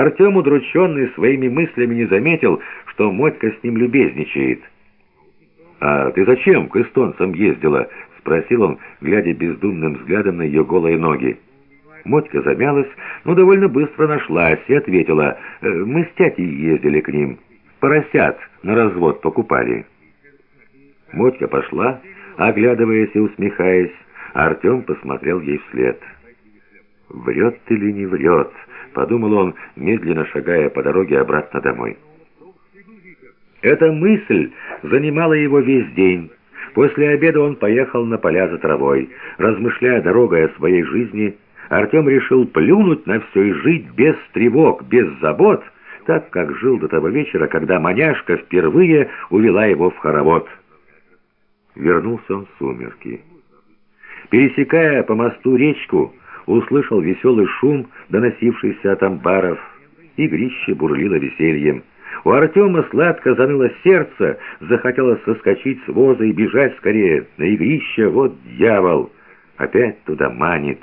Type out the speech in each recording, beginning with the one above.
Артем, удрученный своими мыслями, не заметил, что Мотька с ним любезничает. «А ты зачем к эстонцам ездила?» — спросил он, глядя бездумным взглядом на ее голые ноги. Мотька замялась, но довольно быстро нашлась и ответила, «Э, «Мы с тятей ездили к ним, поросят на развод покупали». Мотька пошла, оглядываясь и усмехаясь, а Артем посмотрел ей вслед. «Врет или не врет?» — подумал он, медленно шагая по дороге обратно домой. Эта мысль занимала его весь день. После обеда он поехал на поля за травой. Размышляя дорогой о своей жизни, Артем решил плюнуть на все и жить без тревог, без забот, так как жил до того вечера, когда маняшка впервые увела его в хоровод. Вернулся он в сумерки. Пересекая по мосту речку, услышал веселый шум, доносившийся от амбаров. Игрище бурлило весельем. У Артема сладко заныло сердце, захотелось соскочить с воза и бежать скорее на игрище. Вот дьявол! Опять туда манит.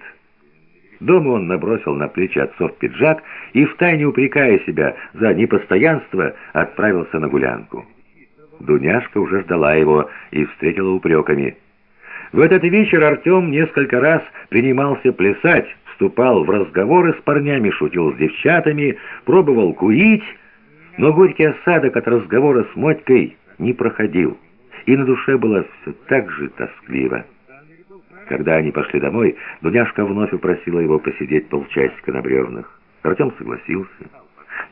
Дома он набросил на плечи отцов пиджак и, втайне упрекая себя за непостоянство, отправился на гулянку. Дуняшка уже ждала его и встретила упреками. В этот вечер Артем несколько раз принимался плясать, вступал в разговоры с парнями, шутил с девчатами, пробовал курить, но горький осадок от разговора с Мотькой не проходил, и на душе было все так же тоскливо. Когда они пошли домой, Дуняшка вновь упросила его посидеть полчасика на бревнах. Артем согласился.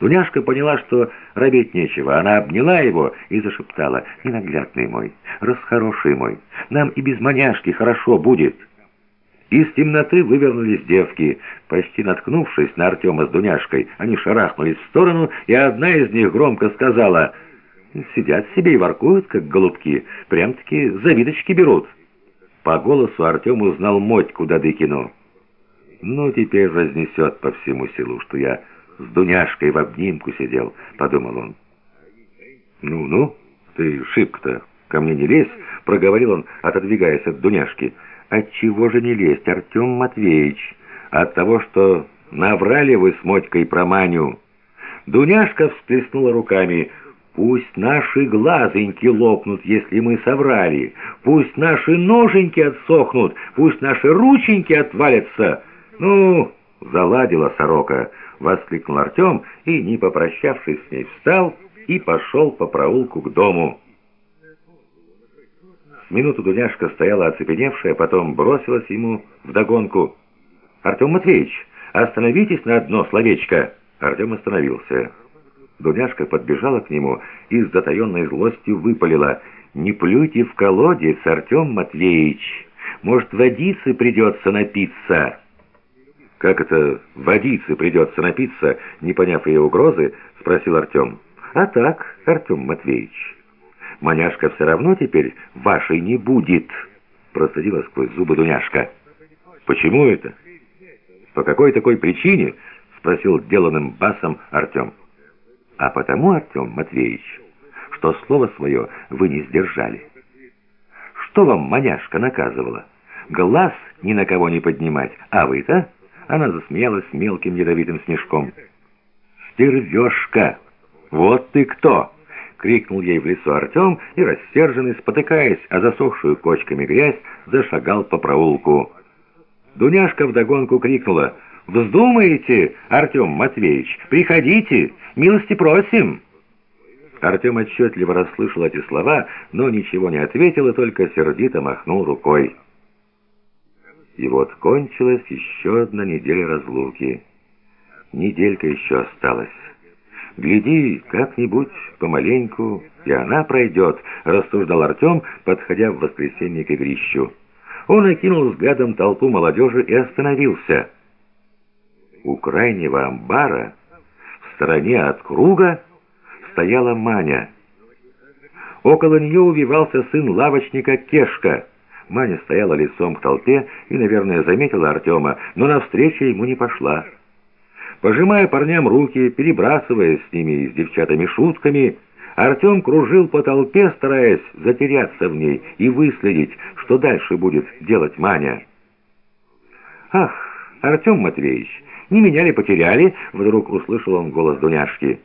Дуняшка поняла, что робить нечего. Она обняла его и зашептала, «Ненаглядный мой, расхороший мой, нам и без маняшки хорошо будет». Из темноты вывернулись девки. Почти наткнувшись на Артема с Дуняшкой, они шарахнулись в сторону, и одна из них громко сказала, «Сидят себе и воркуют, как голубки, прям-таки завидочки берут». По голосу Артем узнал Мотьку Дадыкину. «Ну, теперь разнесет по всему селу, что я с Дуняшкой в обнимку сидел», — подумал он. «Ну-ну, ты шибко-то ко мне не лезь», — проговорил он, отодвигаясь от Дуняшки. «Отчего же не лезть, Артем Матвеевич? От того, что наврали вы с Мотькой про Маню». Дуняшка всплеснула руками. «Пусть наши глазоньки лопнут, если мы соврали. Пусть наши ноженьки отсохнут, пусть наши рученьки отвалятся. Ну, заладила сорока» воскликнул Артем и, не попрощавшись с ней, встал и пошел по проулку к дому. С минуту Дуняшка стояла оцепеневшая, потом бросилась ему вдогонку. «Артем Матвеевич, остановитесь на одно словечко!» Артем остановился. Дуняшка подбежала к нему и с затаенной злостью выпалила. «Не плюйте в колодец, Артем Матвеевич! Может, водицы придется напиться!» «Как это водицы придется напиться?» Не поняв ее угрозы, спросил Артем. «А так, Артем Матвеевич, маняшка все равно теперь вашей не будет», процедила сквозь зубы Дуняшка. «Почему это?» «По какой такой причине?» спросил деланным басом Артем. «А потому, Артем Матвеевич, что слово свое вы не сдержали. Что вам маняшка наказывала? Глаз ни на кого не поднимать, а вы-то...» Она засмеялась мелким ядовитым снежком. «Стервешка! Вот ты кто!» — крикнул ей в лицо Артем и, рассерженный, спотыкаясь, а засохшую кочками грязь, зашагал по проулку. Дуняшка вдогонку крикнула «Вздумаете, Артем Матвеевич, приходите, милости просим!» Артем отчетливо расслышал эти слова, но ничего не ответил и только сердито махнул рукой. И вот кончилась еще одна неделя разлуки. Неделька еще осталась. «Гляди, как-нибудь помаленьку, и она пройдет», — рассуждал Артем, подходя в воскресенье к игрищу. Он окинул взглядом толпу молодежи и остановился. У крайнего амбара, в стороне от круга, стояла Маня. Около нее увивался сын лавочника Кешка — Маня стояла лицом к толпе и, наверное, заметила Артема, но навстречу ему не пошла. Пожимая парням руки, перебрасываясь с ними и с девчатами шутками, Артем кружил по толпе, стараясь затеряться в ней и выследить, что дальше будет делать Маня. «Ах, Артем Матвеевич, Не меня ли потеряли?» Вдруг услышал он голос Дуняшки.